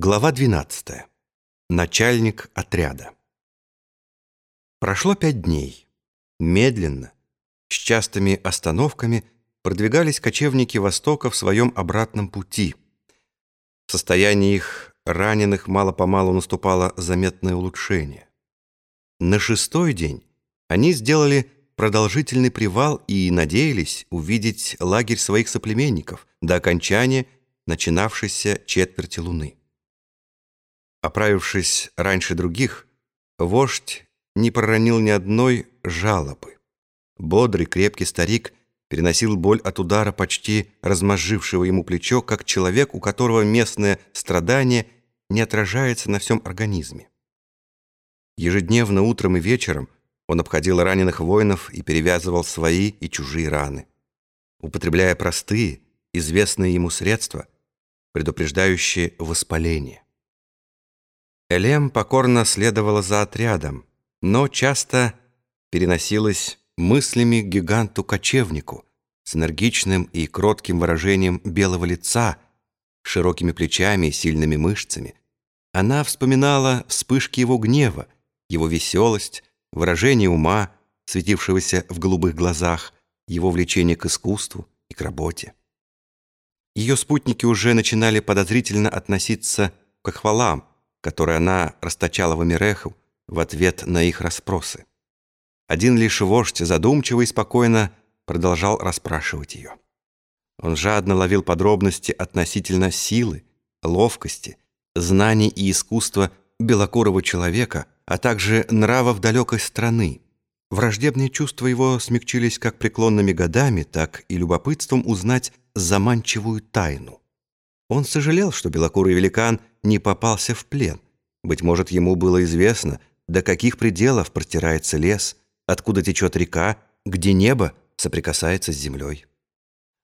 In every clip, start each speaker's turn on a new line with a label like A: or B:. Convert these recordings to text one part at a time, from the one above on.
A: Глава 12. Начальник отряда. Прошло пять дней. Медленно, с частыми остановками, продвигались кочевники Востока в своем обратном пути. В состоянии их раненых мало-помалу наступало заметное улучшение. На шестой день они сделали продолжительный привал и надеялись увидеть лагерь своих соплеменников до окончания начинавшейся четверти луны. Оправившись раньше других, вождь не проронил ни одной жалобы. Бодрый, крепкий старик переносил боль от удара почти размозжившего ему плечо, как человек, у которого местное страдание не отражается на всем организме. Ежедневно утром и вечером он обходил раненых воинов и перевязывал свои и чужие раны, употребляя простые, известные ему средства, предупреждающие воспаление. Элем покорно следовала за отрядом, но часто переносилась мыслями к гиганту-кочевнику с энергичным и кротким выражением белого лица, широкими плечами и сильными мышцами. Она вспоминала вспышки его гнева, его веселость, выражение ума, светившегося в голубых глазах, его влечение к искусству и к работе. Ее спутники уже начинали подозрительно относиться к хвалам, которые она расточала в Амиреху в ответ на их расспросы. Один лишь вождь задумчиво и спокойно продолжал расспрашивать ее. Он жадно ловил подробности относительно силы, ловкости, знаний и искусства белокурого человека, а также нравов далекой страны. Враждебные чувства его смягчились как преклонными годами, так и любопытством узнать заманчивую тайну. Он сожалел, что белокурый великан не попался в плен. Быть может, ему было известно, до каких пределов простирается лес, откуда течет река, где небо соприкасается с землей.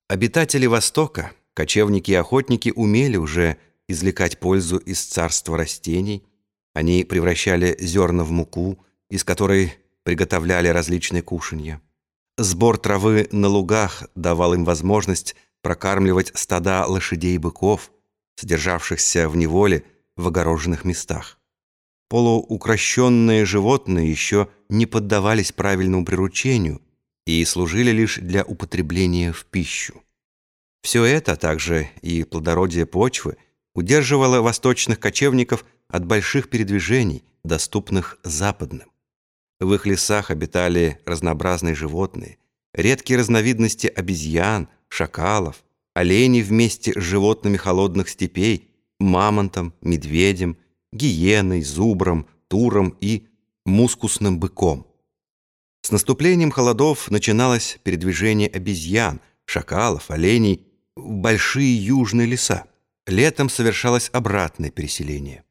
A: Обитатели Востока, кочевники и охотники умели уже извлекать пользу из царства растений. Они превращали зерна в муку, из которой приготовляли различные кушанья. Сбор травы на лугах давал им возможность прокармливать стада лошадей и быков, содержавшихся в неволе в огороженных местах. Полуукращенные животные еще не поддавались правильному приручению и служили лишь для употребления в пищу. Все это, также и плодородие почвы, удерживало восточных кочевников от больших передвижений, доступных западным. В их лесах обитали разнообразные животные, редкие разновидности обезьян, шакалов, оленей вместе с животными холодных степей, мамонтом, медведем, гиеной, зубром, туром и мускусным быком. С наступлением холодов начиналось передвижение обезьян, шакалов, оленей в большие южные леса. Летом совершалось обратное переселение.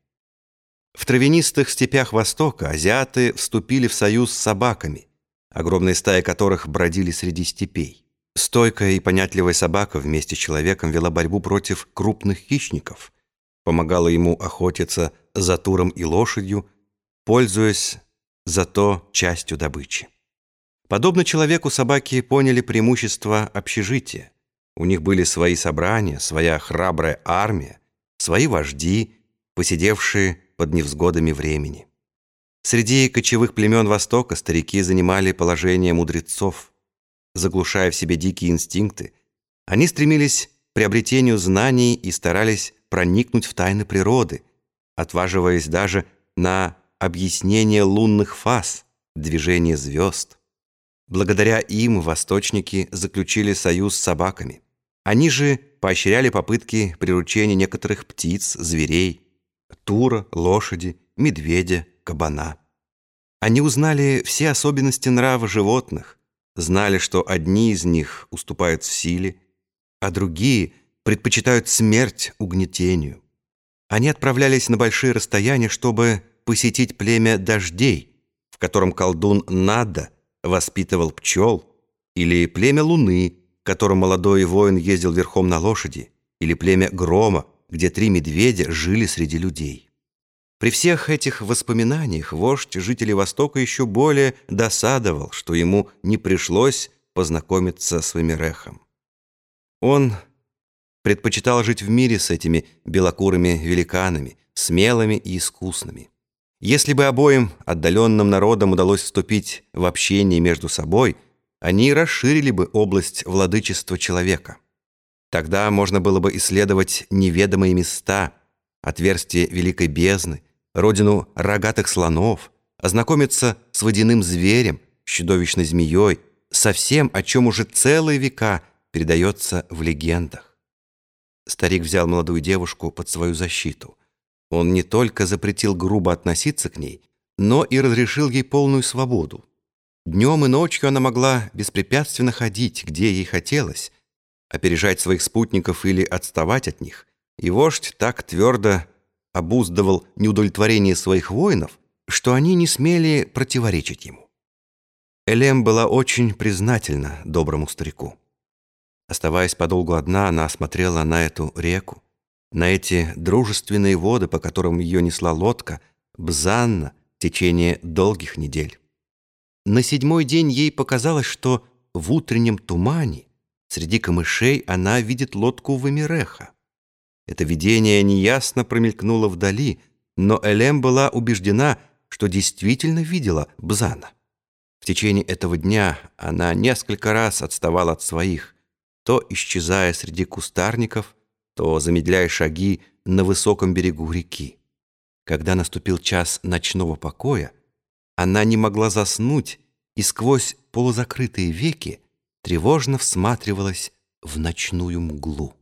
A: В травянистых степях Востока азиаты вступили в союз с собаками, огромные стаи которых бродили среди степей. Стойкая и понятливая собака вместе с человеком вела борьбу против крупных хищников, помогала ему охотиться за туром и лошадью, пользуясь зато частью добычи. Подобно человеку, собаки поняли преимущество общежития. У них были свои собрания, своя храбрая армия, свои вожди, посидевшие под невзгодами времени. Среди кочевых племен Востока старики занимали положение мудрецов – заглушая в себе дикие инстинкты, они стремились к приобретению знаний и старались проникнуть в тайны природы, отваживаясь даже на объяснение лунных фаз, движение звезд. Благодаря им восточники заключили союз с собаками. Они же поощряли попытки приручения некоторых птиц, зверей, тура, лошади, медведя, кабана. Они узнали все особенности нрава животных, знали, что одни из них уступают в силе, а другие предпочитают смерть угнетению. Они отправлялись на большие расстояния, чтобы посетить племя дождей, в котором колдун Нада воспитывал пчел, или племя Луны, в котором молодой воин ездил верхом на лошади, или племя Грома, где три медведя жили среди людей. При всех этих воспоминаниях вождь жителей Востока еще более досадовал, что ему не пришлось познакомиться с Вамирехом. Он предпочитал жить в мире с этими белокурыми великанами, смелыми и искусными. Если бы обоим отдаленным народам удалось вступить в общение между собой, они расширили бы область владычества человека. Тогда можно было бы исследовать неведомые места, отверстия великой бездны, родину рогатых слонов, ознакомиться с водяным зверем, с чудовищной змеей, со всем, о чем уже целые века передается в легендах. Старик взял молодую девушку под свою защиту – он не только запретил грубо относиться к ней, но и разрешил ей полную свободу. Днем и ночью она могла беспрепятственно ходить, где ей хотелось, опережать своих спутников или отставать от них. И вождь так твердо обуздывал неудовлетворение своих воинов, что они не смели противоречить ему. Элем была очень признательна доброму старику. Оставаясь подолгу одна, она смотрела на эту реку, на эти дружественные воды, по которым ее несла лодка, Бзанна в течение долгих недель. На седьмой день ей показалось, что в утреннем тумане среди камышей она видит лодку Вамиреха. Это видение неясно промелькнуло вдали, но Элем была убеждена, что действительно видела Бзана. В течение этого дня она несколько раз отставала от своих, то исчезая среди кустарников, то замедляя шаги на высоком берегу реки. Когда наступил час ночного покоя, она не могла заснуть и сквозь полузакрытые веки тревожно всматривалась в ночную мглу.